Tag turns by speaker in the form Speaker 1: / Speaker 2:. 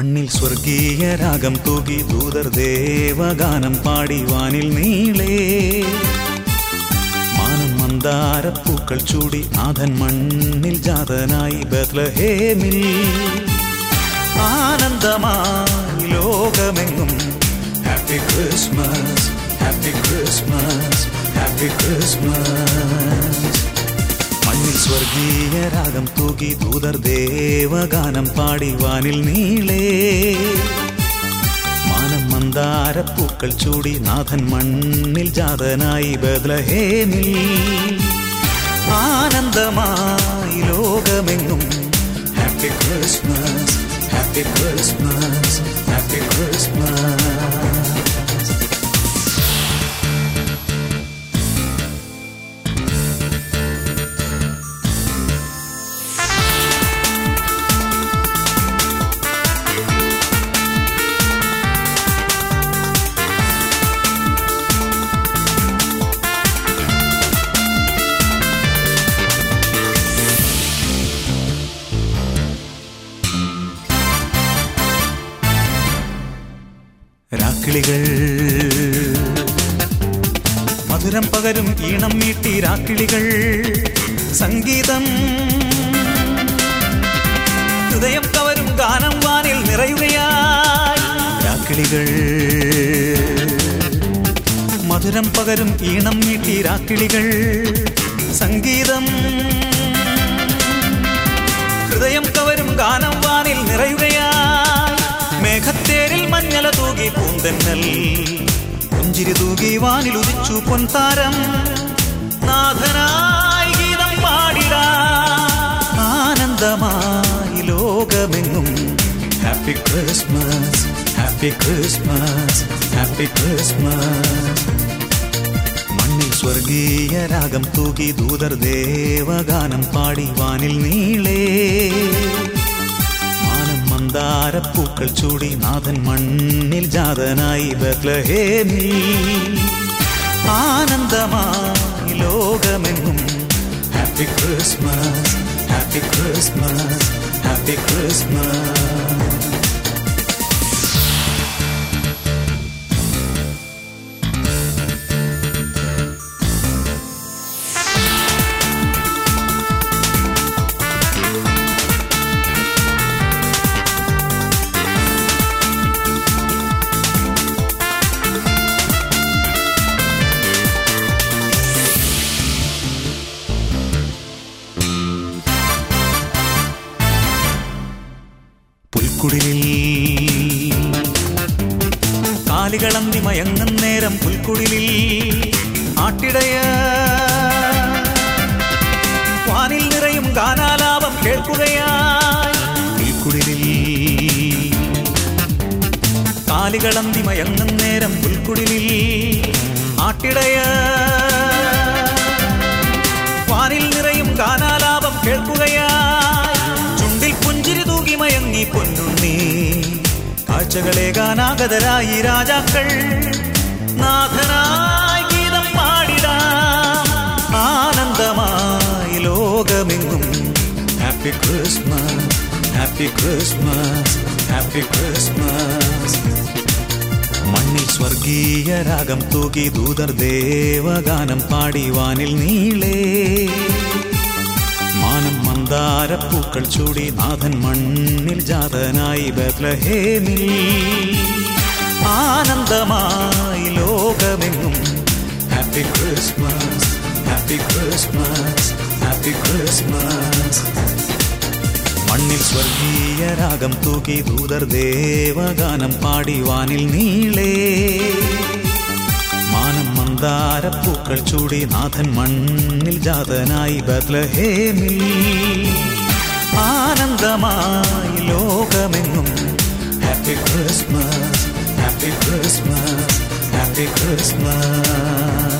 Speaker 1: മണ്ണിൽ സ്വർഗീയ രാഗം തൂകി ദൂതർ ദേവഗാനം പാടി വാനിൽ നീളേ. മാനം മന്ദാരപ്പൂക്കൾ ചൂടി നാഥൻ മണ്ണിൽ ജാതനായി ബത്ലഹേമിൽ ആനന്ദമായി ലോകമെങ്ങും. Happy Christmas happy Christmas happy Christmas മണ്ണിൽ സ്വർഗീയ രാഗം തൂകി ദൂതർ ദേവഗാനം പാടി വാനിൽ നീളേ. മാനം മന്ദാരപ്പൂക്കൾ ചൂടി നാഥൻ മണ്ണിൽ ജാതനായി ബദ്ലഹേമിൽ ആനന്ദമായി ലോകമെങ്ങും. ഹാപ്പി ക്രിസ്മസ് ഹാപ്പി ക്രിസ്മസ് രാക്കിളികൾ മധുരം പകരും ഈണം മീട്ടി രാക്കിളികൾ. സംഗീതം. ഹൃദയം കവരും ഗാനം വാനിൽ നിറയുകയായി രാക്കിളികൾ. മധുരം പകരും ഈണം മീട്ടി രാക്കിളികൾ. സംഗീതം. ഹൃദയം തൂകി പൂന്തന്നൽ പുഞ്ചിരി തൂകി വാനിൽ ഉദിച്ചു പൊൻതാരം. നാഥനായി ഗീതം പാടിട. ആനന്ദമായി ലോകമെങ്ങും. Happy Christmas happy Christmas happy Christmas മണ്ണിൽ സ്വർഗീയ രാഗം തൂകി ദൂതർ ദേവഗാനം പാടി വാനിൽ നീളേ. മന്ദാരപ്പൂക്കൾ ചൂടി നാഥൻ മണ്ണിൽ ജാതനായി ബത്ലഹേമി ആനന്ദമായി ലോകമെങ്ങും. Happy Christmas happy Christmas happy Christmas പുൽക്കുടിലിൽ. കാലുകളന്തി മയങ്ങും നേരം പുൽക്കുടിലിൽ. ആട്ടിടയ വാനിൽ നിറയും ഗാനാലാപം കേൾക്കുകയായി. പുൽക്കുടിലിൽ. കാലികളന്തി മയങ്ങും നേരം പുൽക്കുടിലിൽ. ആട്ടിടയ വാനിൽ നിറയും ഗാനാലാപം പുഞ്ചിരി മയങ്ങി പൊന്നുണ്ണി കാഴ്ചകളെ ഗാനാഗതരായി രാജാക്കൾ. നാഥനായി ഗീതം പാടിടാം. ആനന്ദമായി ലോകമെങ്ങും. Happy Christmas happy Christmas happy Christmas മണ്ണിൽ സ്വർഗീയ രാഗം തൂക്കി ദൂതർ ദേവഗാനം പാടി വാനിൽ നീളേ. മന്ദാരപ്പൂക്കൾ ചൂടി നാഥൻ മണ്ണിൽ ജാതനായി ബദ്ലഹേമിൽ ആനന്ദമായി ലോകമെങ്ങും. Happy Christmas happy Christmas happy Christmas മണ്ണിൽ സ്വർഗീയ രാഗം തൂക്കി ദൂതർ ദേവഗാനം പാടി വാനിൽ നീളേ. മന്ദാരപ്പൂക്കൾ ചൂടി നാഥൻ മണ്ണിൽ ജാതനായി ബദ്ലഹേമിൽ ആനന്ദമായി ലോകമെങ്ങും. Happy Christmas happy Christmas happy Christmas